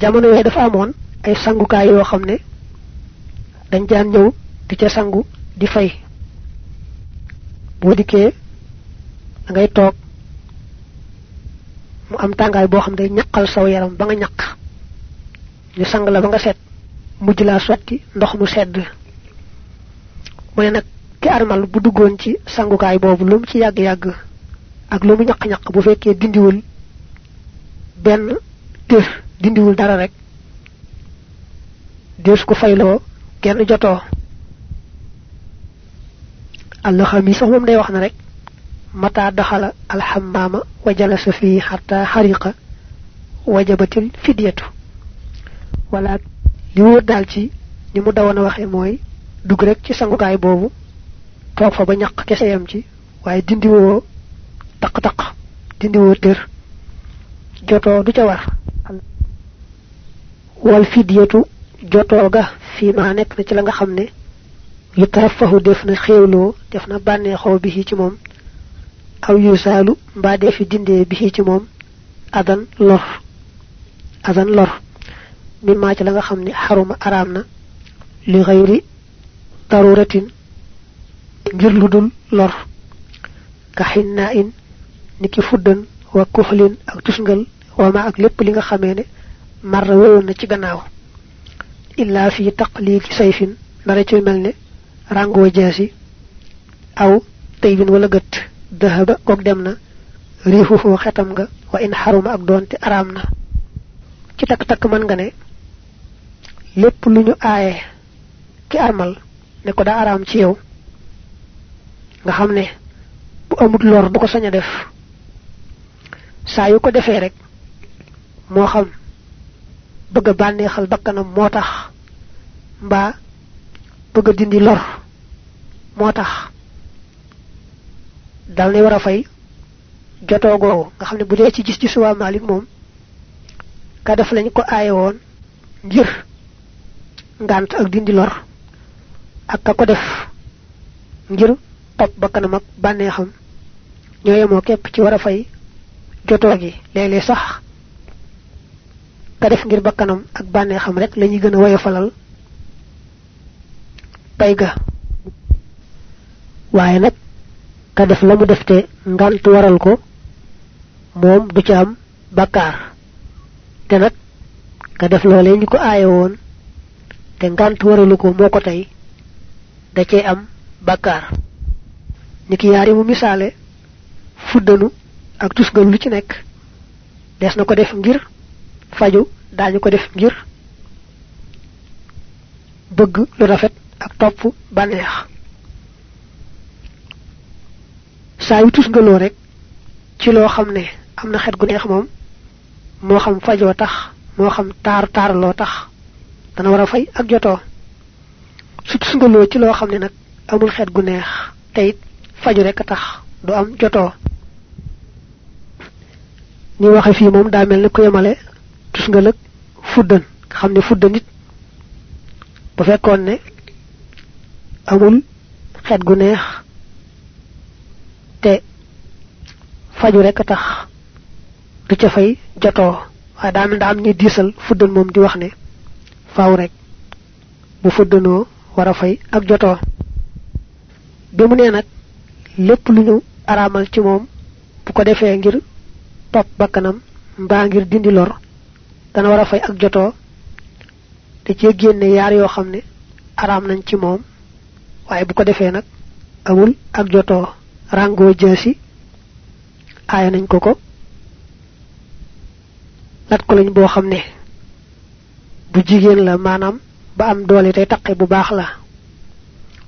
jamono yooyu dafa amoon ay sangukaay yoo xam ne dañ daan ñëw di ca sangu di fay. Dikkee da ngay toog mu am tàngaay boo xam day ñaqal saw yaram ba nga ñaq. Ñu sang la ba nga set mujj laa sotti ndox mu sedd. Mu ne ki armal bu duggoon ci sangukaay boobu lu mu ci yàgg-yàgg ak lu mu ñaq-ñaq bu fekkee dindiwul benn tër dindiwul dara rek. Dees ko fayloo kenn jotoo. Allah xami sax moom day wax na rek mata daxala alxammaama wa jalasa fii xata xariqa wajabatil fidyatu. Wala li wóor daal ci ni mu dawoon a waxee mooy dugg rek ci sangukaay boobu toog fa ba ñaq kese yam ci waaye dindiwoo taq-taq dindiwoo tër. Jotoo du ca war wal fidyatu jotoo ga fii ma nekk na ci la nga xam ne yu tarafahu def na xéewloo def na bànneexoo bi ci moom aw yusaalu mbaa defi dindee bi ci moom adan lor adan lor mimma ci la nga xam ne xaruma araam na li xayri daruratin ngir lu dul lor ka xinnaa in niki fuddan wa kuxlin ak tusngal wama ak lépp li nga xamee ne marra wéyoon na ci gannaaw. Illa fi taqlid sayfin dara ci mel ne rango jaasi aw taybin wala gët. Dahaba kok dem na riixuhu xetam nga wa in xaruma ak doonte araam na. Ci takk takk mën nga ne lépp lu ñu aaye ki armal ne ko daa araam ci yow nga xam ne bu amut lor du ko sañ a def. Saa yu ko defee rek xam bëgg bànneexal bakkanam moo tax mbaa bëgg dindi lor moo tax. Dal ne war a fay jotoo googu. Nga xam ne bu dee ci gis ci suwaa Malik moom ka def lañ ko aaye woon ngir ngant ak dindi lor ak ka ko def ngir top bakkanam ak bànneexam ñoo yemoo képp ci war a fay jotoo gi. Léeg-léeg sax ka def ngir bakkanam ak bànneexam rek la ñuy gën a woyofalal pay ga. Waaye nag ka def la mu def te ngant waral ko moom du ci am bakkaar. Te nag ka def loolee ñu ko aaye woon te ngant waralu ko moo ko da cee am bakkaar. Niki yaari mu misaale fuddanu ak tusgal lu ci nekk des na ko def ngir faju daañu ko def ngir bëgg lu rafet ak topp bànneex. Saa yu tusgaloo rek ci loo xam ne am na xet gu neex moom moo xam fajoo tax moo xam taar taaraloo tax dana war a fay ak jotoo. Su tusgaloo ci loo xam ne amul xet gu neex te it faju rek tax du am jotoo. Ni waxe fii moom daa mel ni ku yemale tusngal ak fuddan xam ne fuddan it bu fekkoon ne amul xet gu neex te faju rek tax du ca fay jotoo. Waaye daa mel am ñuy diisal fuddan moom di wax ne faaw rek bu fuddanoo war a fay ak jotoo. Bi mu nee nag lépp lu ñu araamal ci moom bu ko defee ngir topp bakkanam mbaa ngir dindi lor dana war a fay ak jotoo te ci génne yaar yoo xam ne nañ ci moom waaye bu ko defee nag amul ak jotoo rango jaasi aaya nañ ko ko lat ko lañ boo xam ne bu jigéen la maanaam ba am doole tey taqe bu baax la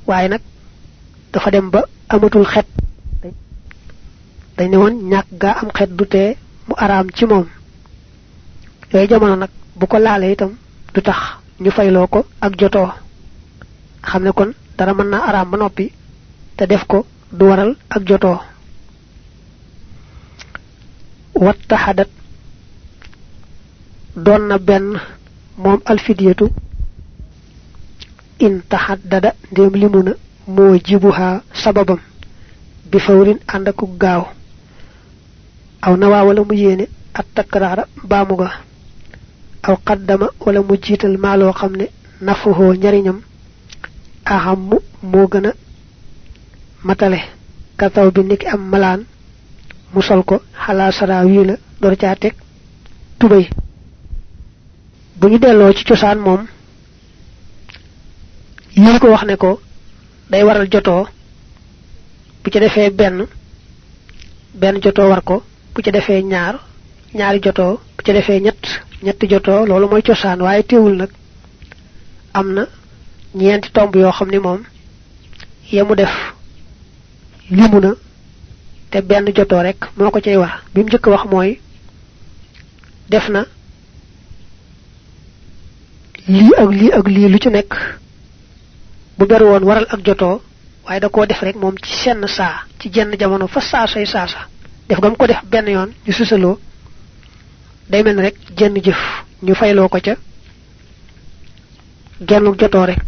waaye nag dafa dem ba amatul xet dañ ne woon ñàkk gaa am xet du tee mu araam ci moom yooyu jamono nag bu ko laalee itam du tax ñu ko ak jotoo. Xam ne kon dara mën naa araam ba noppi te def ko du waral ak jotoo. Wattaxadat doon na benn moom alfidiyatu in taxaddada ndéem limu na moo jibuha sababam. Bi fawrin ànd ak gaaw. Aw na waa wala mu yéene at takraara baamu ga aw qaddama wala mu jiital maa loo xam ne nafuhoo njariñam ahammu moo gën a matale. Kataw bi niki am malaan mu sol ko xalaa sara wii la door caa teg tubay bu ñu delloo ci cosaan moom lii ko wax ne ko day waral jotoo bu ci defee benn benn jotoo war ko bu ci defee ñaar ñaari jotoo bu ci defee ñett ñetti jotoo loolu mooy cosaan waaye teewul nag am na ñeenti tomb yoo xam ni moom def limu na te benn jotoo rek moo ko cay war. Bi mu njëkk wax mooy def na ak lii ak lii lu ci nekk bu woon waral ak jotoo waaye da koo def rek moom ci senn saa ci jenn jamono fa saa say sa def gam ko def benn yoon ñu susaloo day mel rek jenn jëf. Ñu fayloo ko ca. Gennu jotoo rek.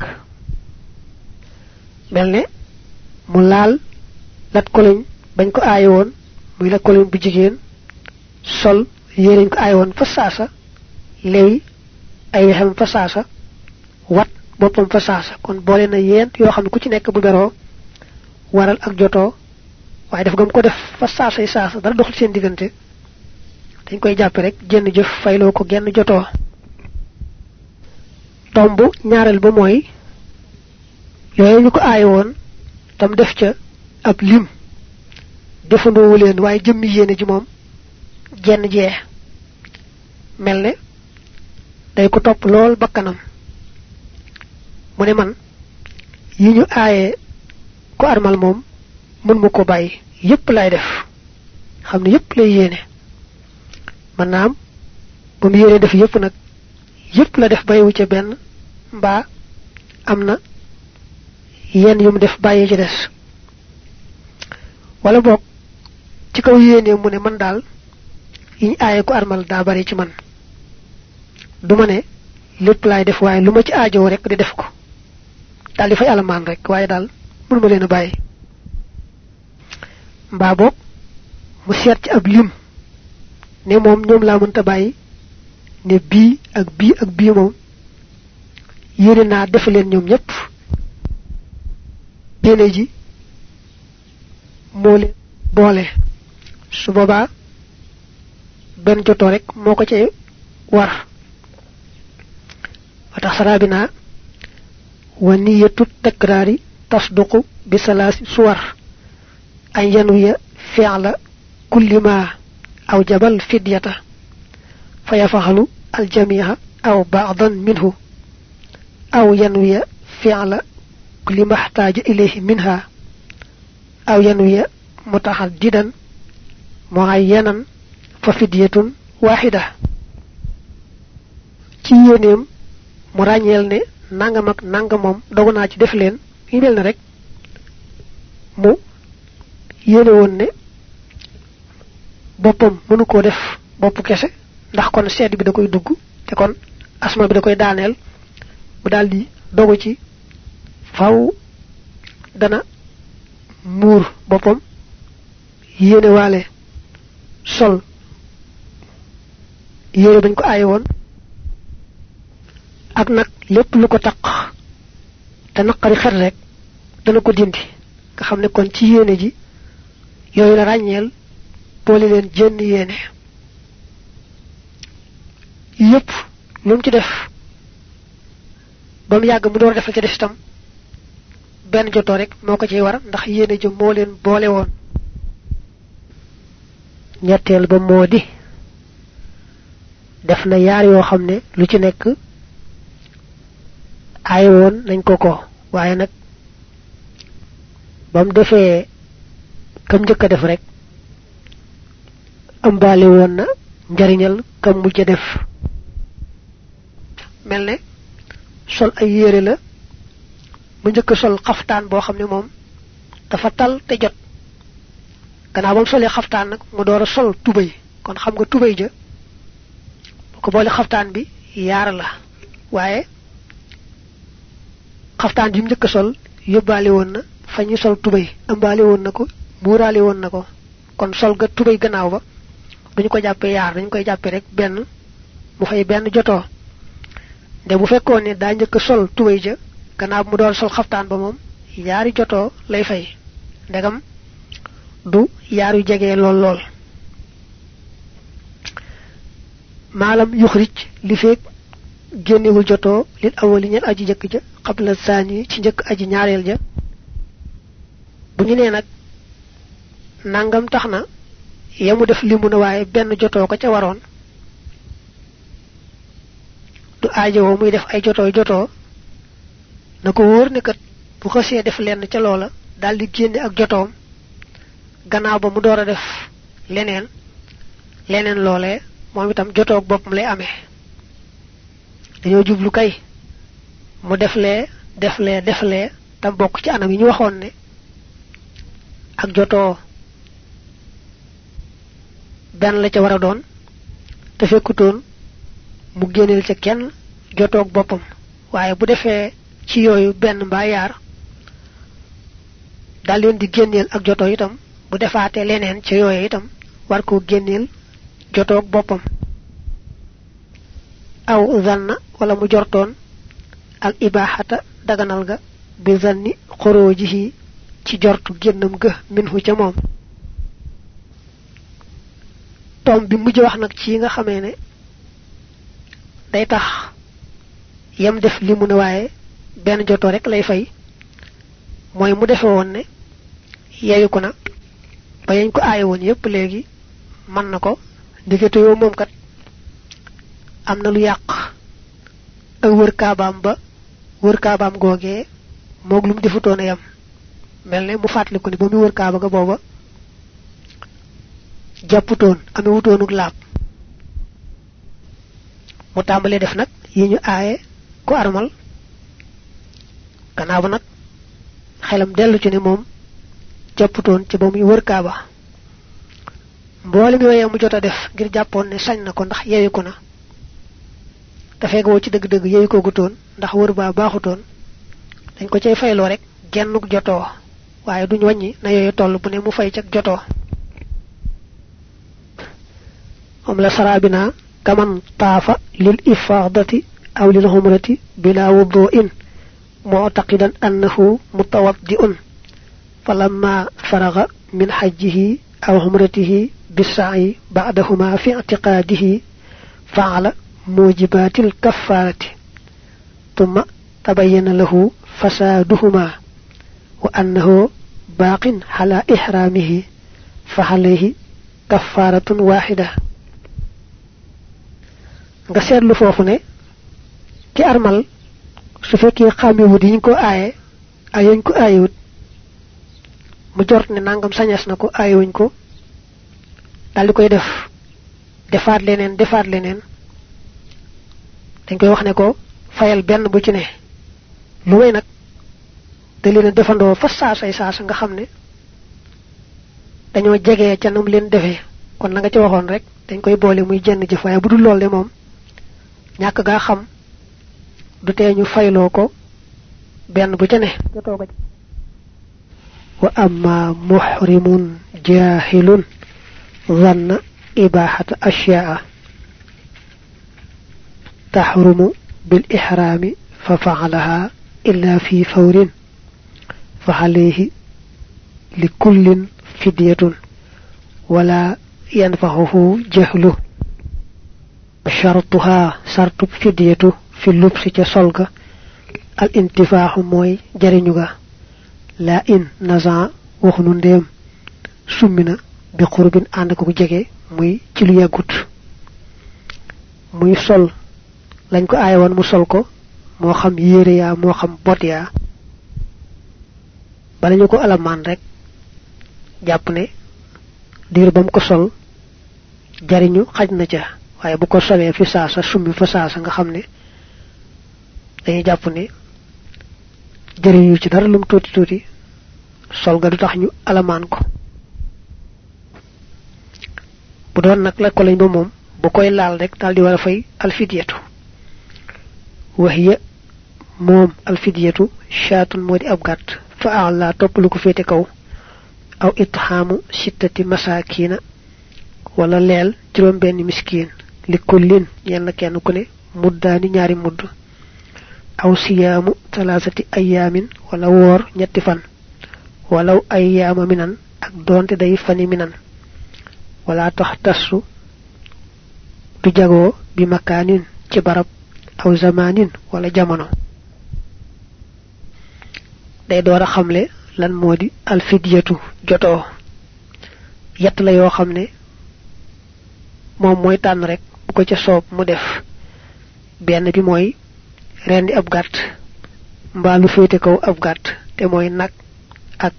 Mel ne mu laal lat koloñ bañ ko aaye woon muy lat koloñ bu jigéen sol yéreñ ko aaye woon fa saasa lewi ay wexam fa saasa wat boppam fa saasa. Kon boole na yent yoo xam ne ku ci nekk bu beroo waral ak jotoo waaye def gam ko def fa saasay saasa dara doxul seen diggante dañ koy jàpp rek, jenn jëf fayloo ko genn jotoo. Tomb ñaareel ba mooy, yooyu ñu ko aaye woon, tam def ca ab lim. Defandoowu leen, waaye jëmmi yéene ji moom, jenn jee mel ne day ko topp lool bakkanam. Mu ne man, yi ñu aaye ko armal moom, mën ma ko bàyyi. Yépp lay def. Xam ne yépp lay yéene. Man naam ba mu yéene def yépp nag yépp la def bàyyiwu ca benn mbaa am na yenn yu mu def bàyyi ci des. Wala boog ci kaw yéene mu ne man daal aaye ko armal daa bari ci man. Du ma ne lépp laay def waaye lu ma ci aajoo rek di def ko. Daal di fay alamaan rek waaye daal mënu ma leen a bàyyi. Mbaa boog mu seet ci ab lim ne moom ñoom laa mënta bàyyi ne bii ak bii ak bii moom yéene naa def leen ñoom ñépp yéene ji moo leen boole su boobaa benn jotoo rek moo ko cay war wa tax saraabi naa wa niyatu takraari tasduqu bi salaasi suwar an yanwiya fi'la kulli ma aw jabal fidyata fa yafaxalu aljamiha aw ba'dan minhu aw yanwiya fi'la kulli ma ihtaja ilayhi minha aw yanwiya mutahaddidan muayyanan fa fidyatun wahida ci yéeneem mu ràññeel ne nangam ak nangam moom dogu naa ci def leen yi mel ne rek mu yéene woon ne boppam mënu koo def bopp kese ndax kon sedd bi da koy dugg te kon asma bi da koy daaneel mu daldi dogu ci faw dana muur boppam yéene waale sol yére bañ ko aaye woon ak nag lépp lu ko taq te naqari xet rek dana ko dindi nga kon ci ji la boole leen jënn yéene. Yépp lu ci def ba mu yàgg mu door def ci def itam benn jotoo rek moo ko ciy war ndax yéene ji moo leen boole woon. Ñetteel ba moo di def na yaar yoo xam ne lu ci nekk ay woon nañ ko ko waaye nag ba mu defee kam njëkk def rek ëmbaale woon na njariñal kam mujj a def. Mel ne sol ay yére la mu njëkk sol xaftaan boo xam ne moom dafa tal te jot. Gannaaw ba mu solee xaftaan nag mu door a sol tubay kon xam nga tubay ja ko boole xaftaan bi yaar la. Waaye xaftaan bi mu njëkk sol woon na fa ñu sol tubay ëmbaale woon na ko muuraale woon na ko. Kon sol ga tubay gannaaw ba duñu ko jàppee yaar dañu koy jàppee rek benn mu fay benn jotoo. De bu fekkoon ne daa njëkk sol tubay ja gannaaw mu doon sol xaftaan ba moom yaari jotoo lay fay. Ndegam du yaar yu jege lool lool. Maalam yuxrij li feeg génnewul jotoo lil awali ñen aji jëkk ja xabla saani ci njëkk aji ñaareel ja. Bu ñu nee nag nangam tax yamu def limu na waaye benn jotoo ko ca waroon du aajowoo muy def ay jotoo jotoo na ko wóor ne kat bu xasee def lenn ca loola daal di génne ak jotoom gannaaw ba mu door a def leneen leneen loolee moom itam jotoog boppam lay amee. Dañoo jublu kay mu deflee deflee deflee tam bokk ci anam yi ñu waxoon ne ak jotoo benn la ca war a doon te fekkutoon mu génneel ca kenn jotoog boppam waaye bu defee ci yooyu benn mbaa yaar dal leen di génneel ak jotoo itam bu defaatee leneen ca yooyu itam war koo génneel jotoog boppam aw zanna wala mu jortoon al ibahata daganal ga bi zanni xoroojihi ci jortu génnam ga minhu ca moom tom bi mujj wax nag ci nga xamee ne day tax yam def li mu ne waaye benn jotoo rek lay fay. Mooy mu defe woon ne yeyu ko na ba yañ ko aaye woon yépp léegi man na ko. Ndikete yoo moom kat am na lu yàq ak wër kaabaam ba wër kaabaam googee moog lu mu defutoon a yam. Mel ne mu fàttaliku ni ba mu wër kaaba ga booba jàpputoon ame wutoonuk laab. Mu tàmbalee def nag yi ñu aaye armal. Gannaaw ba nag xelam dellu ci ne moom jàpputoon ci ba muy wër kaaba. Mboolem yooyee mu jot def ngir jàppoon ne sañ na ko ndax yeewi ko na. Te feegoo ci dëgg-dëgg yeewi ko gutoon ndax wër baa baaxutoon. Dañ ko cay fayloo rek gennuk jotoo. Waaye duñ wàññi na yooyu toll bu ne mu fay cag jotoo moom la lil ifaadati aw lil humrati bila wuduin معتقدا أنه متوضئ. فلما فرغ من حجه أو عمرته بالسعي بعدهما في اعتقاده فعل موجبات الكفارة. ثم تبين له فسادهما وأنه باق على إحرامه فعليه كفارة واحدة. Nga seetlu foofu ne ki armal su fekkee xàmmewut yi ñu ko aaye ay yañ ko aayewut mu jort ne nangam sañas na ko aayewuñ ko daal di koy def defaat leneen defaat leneen. Dañ koy wax ne ko fayal benn bu ci ne. Lu may nag da leen defandoo fa saasay saasa nga xam ne dañoo jegee ca nam leen defee. Kon na nga ci waxoon rek dañ koy boole muy jenn jëf waaye bu dul ñàkk gaa xam du tee ñu fayloo ko benn bu ca ne wa amma muhrimun jahilun tahrumu bil ihrami fa fa'alaha illa fi fawrin fa alayhi لكل فدية ولا ينفعه جهله sharutuha sartub fidiyatu fi lubsi ca solga al intifaaxu mooy jariñu ga. La in naza waxunu ndéem. Summina bi qurbin ànd ko jege muy ci lu yàggut. Muy sol. Lañ ko aaye woon mu sol ko moo xam yére yaa moo xam bot yaa bala ñu ko alamaan rek jàpp ne diir bam ko sol jariñu xaj na waaye bu ko solee fi saasa summi fa saasa nga xam ne dañuy jàpp ne jëriñu ci dara lum tuuti tuuti sol ga du tax ñu alamaan ko bu doon nag la ko lañ ba moom bu koy laal rek daal di war a fay alfidiyatu wahiya moom alfidiyatu shaatun moo di ab gàtt fa ala topp lu ko féete kaw aw itxaamu sittati masakina wala leel juróom benn miskin li kullin yenn kenn ku ne muddaani ñaari mudd aw siyaamu talaasati ayaamin wala woor ñetti fan walaw ayyaama minan ak doonte day fani minan wala tax tassu du jagoo bi makaanin ci barab aw zamanin wala jamono day door a xamle lan moo di alfidiyatu jotoo yett la yoo rek ko ca soob mu def. Benn bi mooy rendi ab gàtt. Mbaa lu féete kaw ab gàtt te mooy nag ak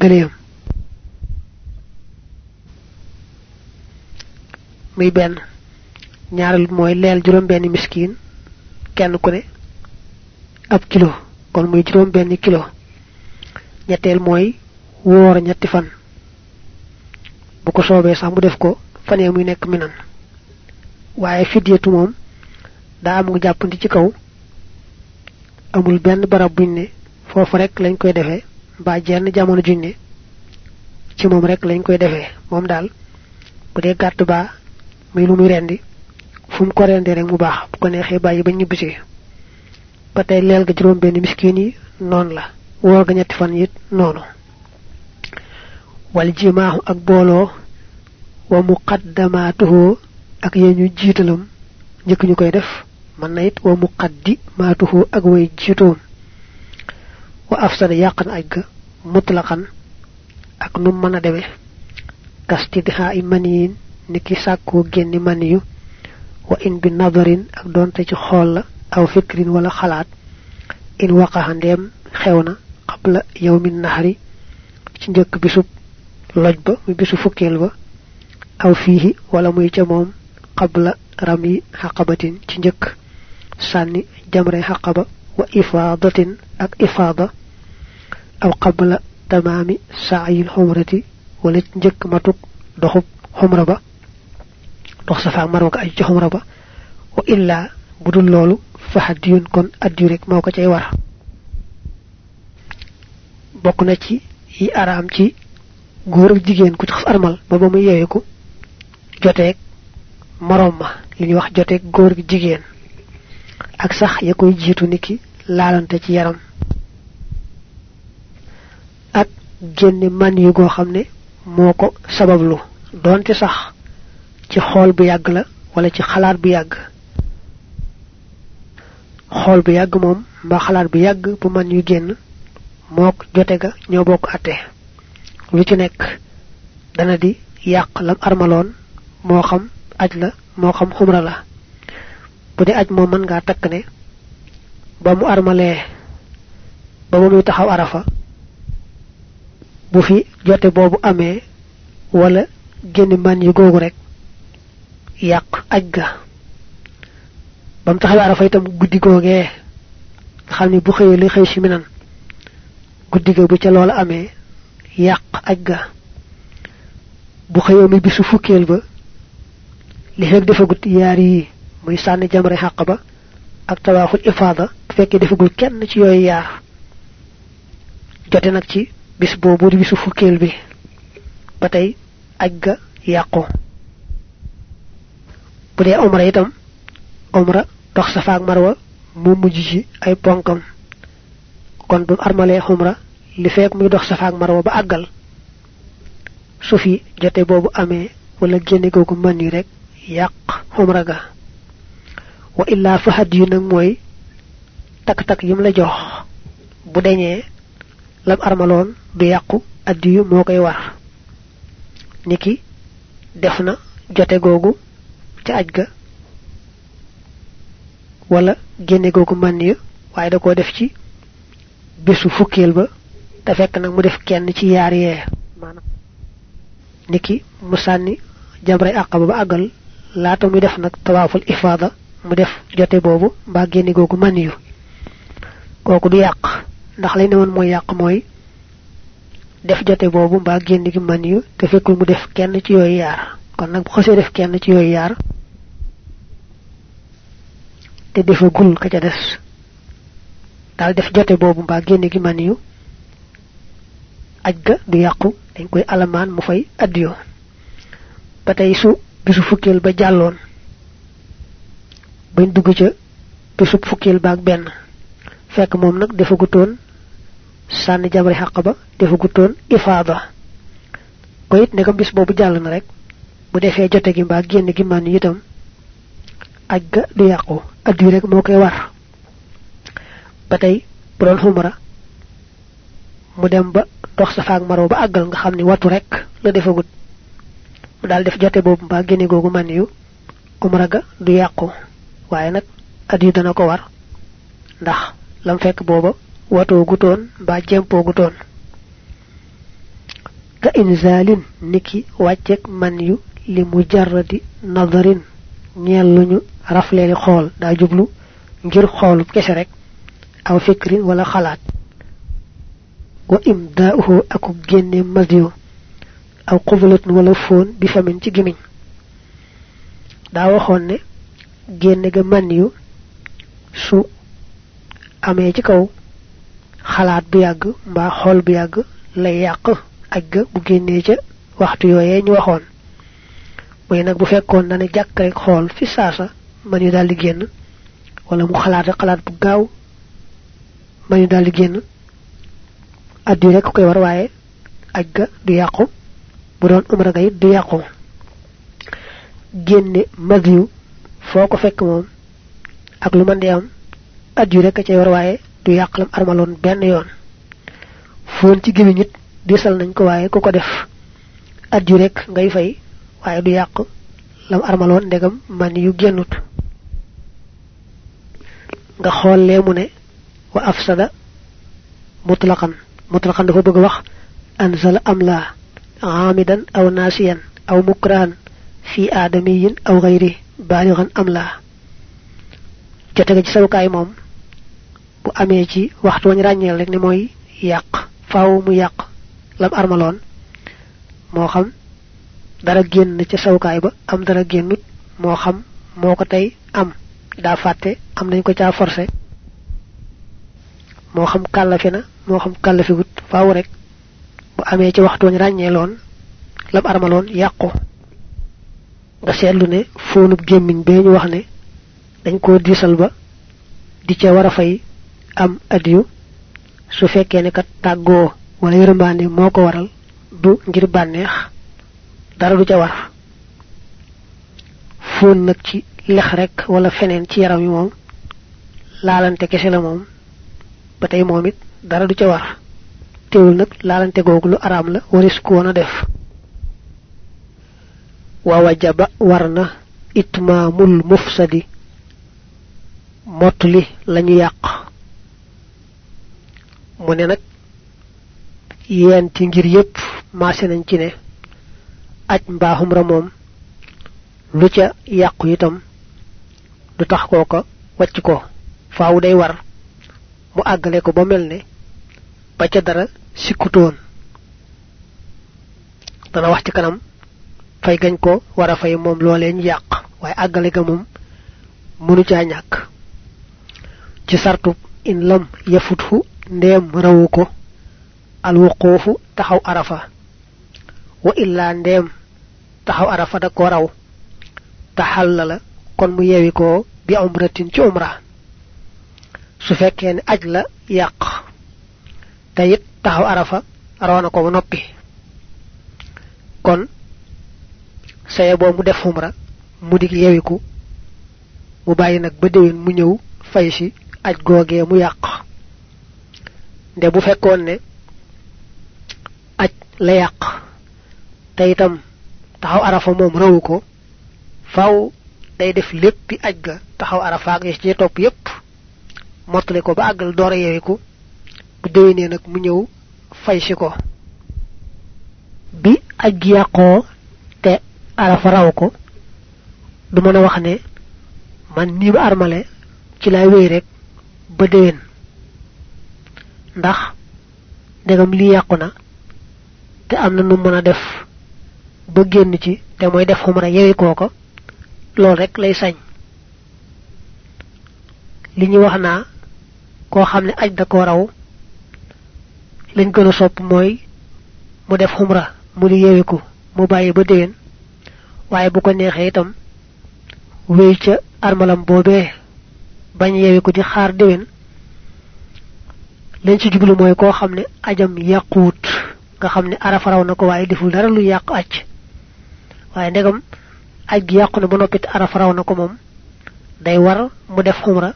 gëleem muy benn. Ñaaral mooy leel juróom benn miskin kenn ku ne ab kilo. Kon muy juróom benn kilo. Ñetteel mooy woor ñetti fan. Bu ko soobee sax mu def ko fanee muy nekk minan waaye fidyatu moom daa am jàppandi ci kaw. Amul benn barab buñ ne foofu rek lañ koy defee mbaa jenn jamono juñ ne ci moom rek lañ koy defee. Moom daal bu dee gàtt baa muy lu muy rendi fu mu ko rendi rek mu baax bu ko neexee bàyyi ba ñibbisi. Ba tey leel ga juróom benn miskin yi noonu la woor ga ñetti fan it noonu. Wal jimaahu ak booloo wa muqaddamaatuhu ak yeñu jiitalam njëkk ñu koy def man na it wa muqaddimatuhu ak way jiitoom wa afsada yàqan aj ga mutlaqan ak nu mën a deme kastidha niki sàkkoo génni maniyu wa in bi nadarin ak donte ci xool la aw fikrin wala xalaat in waqaxa ndeem xew na qabla yawmin nahri ci njëkk bisub loj ba muy ba aw fiihi wala muy ca moom qabla rami haqabatin ci njëkk sànni jamre haqaba wa ifadatin ak ifada aw qabla tamaami saayil xumrati wala ci njëkk matuk doxub xumra ba dox safa ak marwa ga aju ci xumra ba wa illa budul loolu fa hadiyun kon addu rek moo ko cay war bokk na ci yi araam ci góor ak jigéen ku ci xas armal ba ba mu yeewiku joteeg morom ma. Li wax joteeg góor gi jigéen. Ak sax ya koy jiitu niki laalante ci yaram. Ak génne man yu goo xam ne sabablu. Doonte sax ci xool bu yàgg la wala ci xalaat bu yàgg. Xool bu yàgg moom mbaa xalaat bu yàgg bu man yu génn mook jote ga ñoo bokk atte. Lu ci nekk dana di yàq lam armaloon moo xam aj la moo xam xumra la. Bu dee aj moom mën ngaa takk ne ba mu armalee ba muy taxaw arafa bu fi jote boobu amee wala génn man yi googu rek yàq aj ga. Ba mu taxawee arafa itam guddi googee xam ni bu xëyee li xëy si minan guddi ga bu ca loola amee yàq aj ga. Bu muy bisu fukkeel ba li fekk defagut yaar yi muy sànni jamre xàq ba ak tawaaful ifaada bu fekkee defagul kenn ci yooyu yaar. Jote nag ci bis boobu di bisu fukkeel bi. Ba tey aj ga yàqu. Bu dee omra itam omra dox safa ak marwa mu mujj ci ay ponkam. Kon bu armalee xumra li fekk muy dox safa ak marwa ba àggal. Su fi jote boobu amee wala génne googu mën yi rek yàq xumra ga wa illaa fa hadd yu nag mooy takk-takk yim la jox. Bu deñee lam armaloon du yàqu addi yu moo koy war. Niki def na jote googu ca aj ga. Wala génne googu mën yu waaye da koo def ci bésu fukkeel ba te fekk nag mu def kenn ci yaar niki mu sànni jamray àqaba ba àggal laata muy def nag tawaaful ifaada mu def jote boobu mbaa génne googu man yu. Kooku du yàq ndax lay ne woon mooy yàq mooy def jote boobu mbaa génne gi man yu te fekkul mu def kenn ci yooyu yaar. Kon nag bu xasee def kenn ci yooyu yaar te defagul ka ca des. Daal def jote boobu mbaa génne gi man yu aj ga du yàqu dañ koy alamaan mu fay addiyo ba tey su bisu fukkeel ba jàlloon. Bañ dugg ca bisub fukkil baag benn. Fekk moom nag defagutoon sànni jamri xàq ba defagutoon ifaada. Ko it ndegam bis boobu jàll na rek bu defee jote gi mbaa génn gi man itam aj ga du yàqu addu rek moo koy war. Ba tey bu xumara mu dem ba dox sa faak maro ba àggal nga xam ni watu rek la defagut mu daal def jote boobu mbaa génne googu man yu umra ga du yàqu. Waaye nag addu dana ko war. Ndax lam fekk booba watoo gutoon mbaa jempoo gutoon ka inzalin niki wàccek man yu li mujarradi nadarin. Ñeel luñu rafleeli xool daa jublu ngir xool kese rek aw fikrin wala xalaat. Wa imdaa'uhu aku génne madiyo aw qublatun wala foon bi famin ci waxoon ne génne ga man yu su amee ci kaw xalaat bu yàgg mbaa xool bu yàgg lay yàq aj ga bu génnee ca waxtu yooyee ñu waxoon. Mooy nag bu fekkoon dana jàkk rek xool fi saasa man yu daal di génn wala mu xalaat xalaat bu gaaw man yu daal di génn addi rek koy war waaye aj ga du bu doon umra ga it du yàqu. Génne madiyu foo ko fekk moom ak lu man di am addi rek cay war waaye du yàq lam armaloon benn yoon. Ci gémmiñ it disal nañ ko waaye ku ko def addi rek ngay fay waaye du yàq lam armaloon ndegam man yu génnut. Nga xoolee mu ne wa afsada mutlaqan mutlaqan dafa bëgg wax anzala am laa عامدا أو ناسيا أو مكران في آدمي أو غيره بالغا أم لا جتغا ci sawukaay moom bu amee ci waxtu wañ ràññeel rek ne mooy yàq faaw mu yàq lam armaloon moo xam dara génn ca sawukaay ba am dara génnut moo xam moo ko tey am daa fàtte am nañ ko caa forcé moo xam kàllafe na moo xam kàllafe gut faaw rek amee ci waxtu wañ ràññeeloon lam armaloon yàqu nga seetlu ne foonub gémmiñ bee ñu wax ne dañ koo diisal ba di ca war a fay am adiyu su fekkee ne kat tàggoo wala yërëmbaane moo ko waral du ngir bànneex dara du ca war. Foon nag ci lex rek wala feneen ci yaram yi moom laalante kese la moom ba dara du ca war teewul nag laalante googu lu araam la waris ko woon a def. Wa wajaba war na itmaamul mufsadi mottali lañu yàq. Mu ne nag yenti ngir yépp maase nañ ci ne aj mbaaxum ra moom lu ca yàqu itam du tax kooka wàcc ko. Faaw day war mu àggale ko ba mel ne ba ca dara sikkutoon. Dana wax ci kanam fay gañ ko war a fay moom loolee ñu yàq. Waaye àggale ga moom mënu ci sartu in lam taxaw arafa. Wa illa ndeem taxaw arafa da ko raw. Taxalla la kon mu yewi ko bi umratin ci umra. Su fekkee ne aj la te it taxaw arafa raw na ko noppi? Kon saye boo mu def umra mu dig yewiku mu bàyyi nag ba déwén mu ñëw fay si aj googee mu yàq. Nde bu fekkoon ne aj la itam taxaw arafa moom rawu ko faw day def léppi aj ga taxaw arafa ak ci topp yépp mottali ko ba àggal door a yewiku bu déwénee nag mu ñëw fay si ko. Bi gi yàqoo te arafa raw ko du mën wax ne man nii ba armale ci lay wéy rek ba ndax ndegam lii yàqu na te am na nu def ba génn ci te mooy def xumra yewi kooko loolu rek lay sañ. Li ñu wax aj da ko raw lañ gën a sopp mooy mu def xumra mu di yewiku mu bàyyi ba déwén. Waaye bu ko neexee itam wéy ca armalam boobee bañ yewi ko di xaar déwén lañ ci jublu mooy koo xam ne ajam yàquwut. Nga xam ne arafa raw na ko waaye deful dara lu yàq acc waaye ndegam aj gi yàqu na ba noppit arafa raw na ko moom day war mu def xumra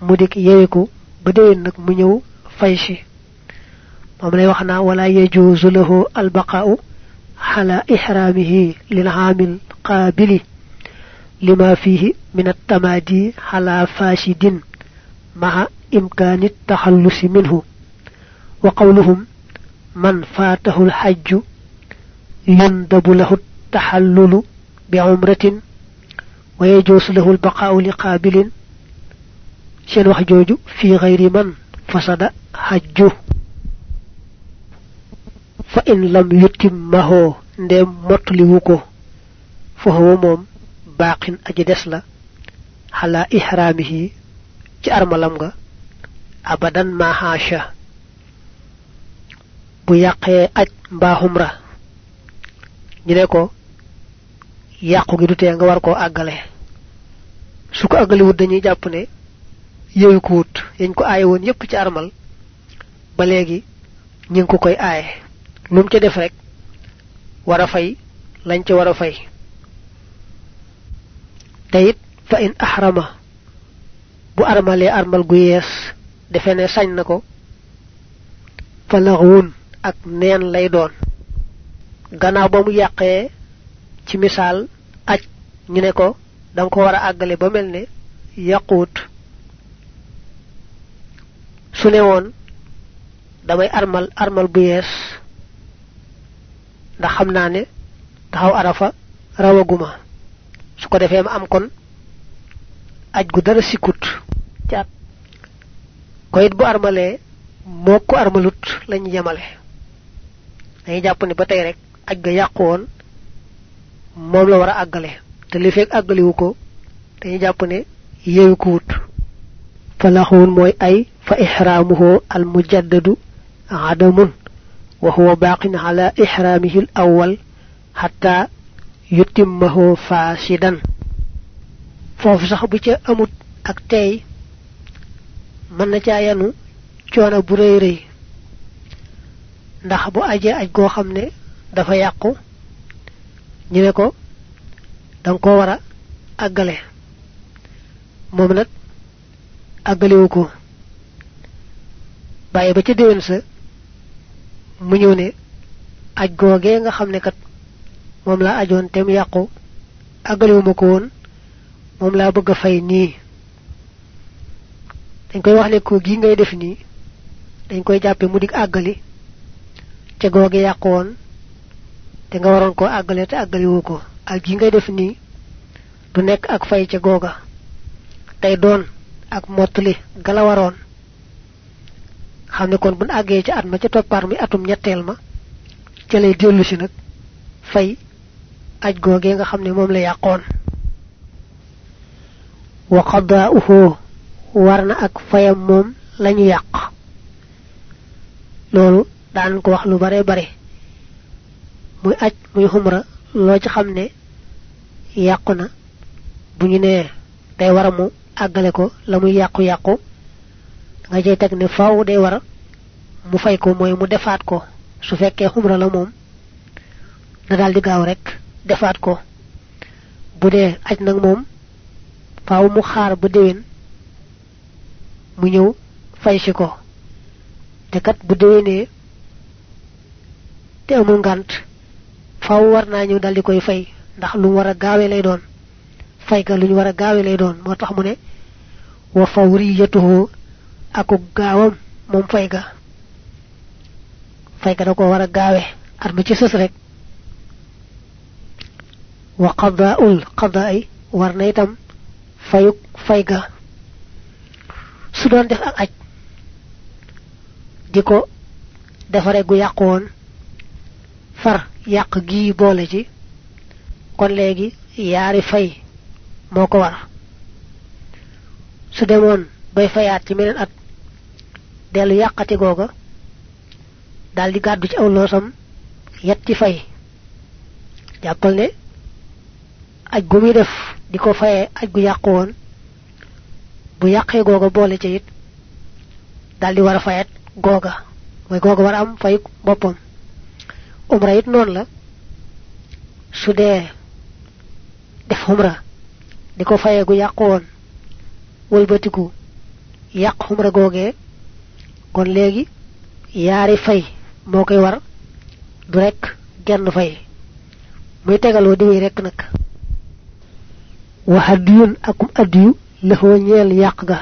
mu dik yewiku ba déwén nag mu ñëw fay si moom lay wax naa wala yajuuzu lahu albaqaa'u على إحرامه للعام القابل لما فيه من التمادي على فاسد مع إمكان التخلص منه وقولهم من فاته الحج يندب له التحلل بعمرة ويجوز له البقاء لقابل سين وحجوج في غير من فسد حجه fa in lam yutimmahu ndem motliwu ko fa huwa mom baqin aji des la hala ihramihi ci armalam abadan ma hasha bu yaqé aj mba humra ñu ne ko yaqku gi duté nga war ko agalé su ko agalé wut dañuy japp ne yewu ko wut ko ayé won yépp ci armal ba légui ñing ko koy ayé num ci def rek wara fay lañ ci wara fay. Tayit fa in ahrama bu armale armal gu yes defé né sañ nako fa laghun ak neen lay doon. Gannaaw ba mu yàqee ci misaal aj ñu ne ko da ko war a àggale ba mel ne su ne woon damay armal armal bu yees ndax xam naa ne taxaw arafa rawaguma. su ko defee ma am kon aj gu dara sikut ci at ko bu armalee moo ko armalut lañ yemale. Dañuy jàpp ne ba tey rek aj ga yàqu woon moom la war a àggale. Te li fekk àggaliwu ko jàpp ne ko wut. Falaxuun mooy ay fa al mujaddadu adamun وهو باق على إحرامه الأول حتى يتمه فاسدا فوف صح بو أموت اك تاي من نتا يانو ciona bu reey reey ndax bu aje aj go xamne dafa yaqku ñu ne ko dang ko wara agale mom nak agale wuko baye ba ci dewen sa mu ñëw ne aj googee nga xam ne kat moom laa ajoon tem yàqu àggaliwuma ko woon moom laa bëgg a fay nii. Dañ koy wax ne ko gi ngay def nii dañ koy jàppe mu dig àggali ca googe yàqu woon te nga waroon ko àggale te àggaliwu ko. Ak gi ngay def nii du nekk ak fay ca googa. Tey doon ak mottali gala waroon xamne kon buñ àggee ci at ma ca toppaar mi atum ñetteel ma ca lay dellu si nag fay aj googee nga xam ne moom la yàqoon. Wa qadaa'uhu war na ak fayam moom lañu yàq. Loolu daan ko wax lu bare bare. Muy aj muy humra loo ci xam ne yàqu na. Bu ñu nee day war mu àggale ko la muy yàqu yàqu nga cey tek ne faaw day war mu fay ko moy mu defaat ko. su fekke xumra la mom na dal di gaaw rek defaat ko. bu dee aj nag moom faaw mu xaar ba déwén mu ñëw fay si ko. te kat bu déwénee te amul ngant faaw war naa ñëw dal di koy fay ndax lu war a lay doon. fay ga lu ñu war a gaawe lay doon moo tax mu ne wa fawriyatuhu aku gaawam moom fay ga fay ga da ko war a gaawe at ma ci sës rek. Wa qadaa'ul qadaa'i war itam fayuk fay ga su doon def ak aj. Di ko defare gu yàq far yàq gii boole ci kon léegi yaari fay moo war. Su demoon bay fayaat ci at delu yàqati googa dal di gàddu ci aw loosam yetti fay. Jàppal ne aj gu muy def di ko fayee aj gu yàqu woon bu yàqee googa boole ca it daal di war a fayet googa. Mooy googa war am fay boppam. Umra it noonu la. Su dee def umra di ko fayee gu yàqu woon wëlbatiku yàq umra googee kon léegi yaari fay moo war du rek genn fay muy tegaloo di rek nag. Wa hadiyun akum adiyu lëxoo ñeel yàq ga.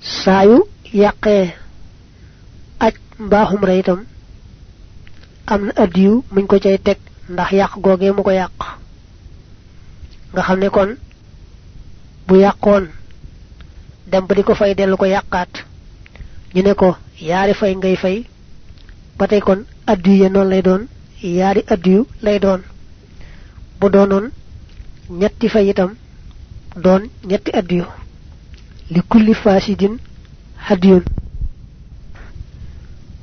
Saayu yàqee aj mbaaxum ra am adiyu muñ ko cay teg ndax yàq googee mu ko yàq. Nga xam ne kon bu yàqoon dem ba di ko fay dellu ko yàqaat ñu ne ko yaari fay ngay fay ba tey kon addiyu ya noonu lay doon yaari addiyu lay doon bu doonoon ñetti fay itam doon ñetti addiyu li kulli fasidin hadiyun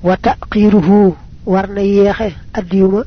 wa taqiruhu war na yeexe addiyuma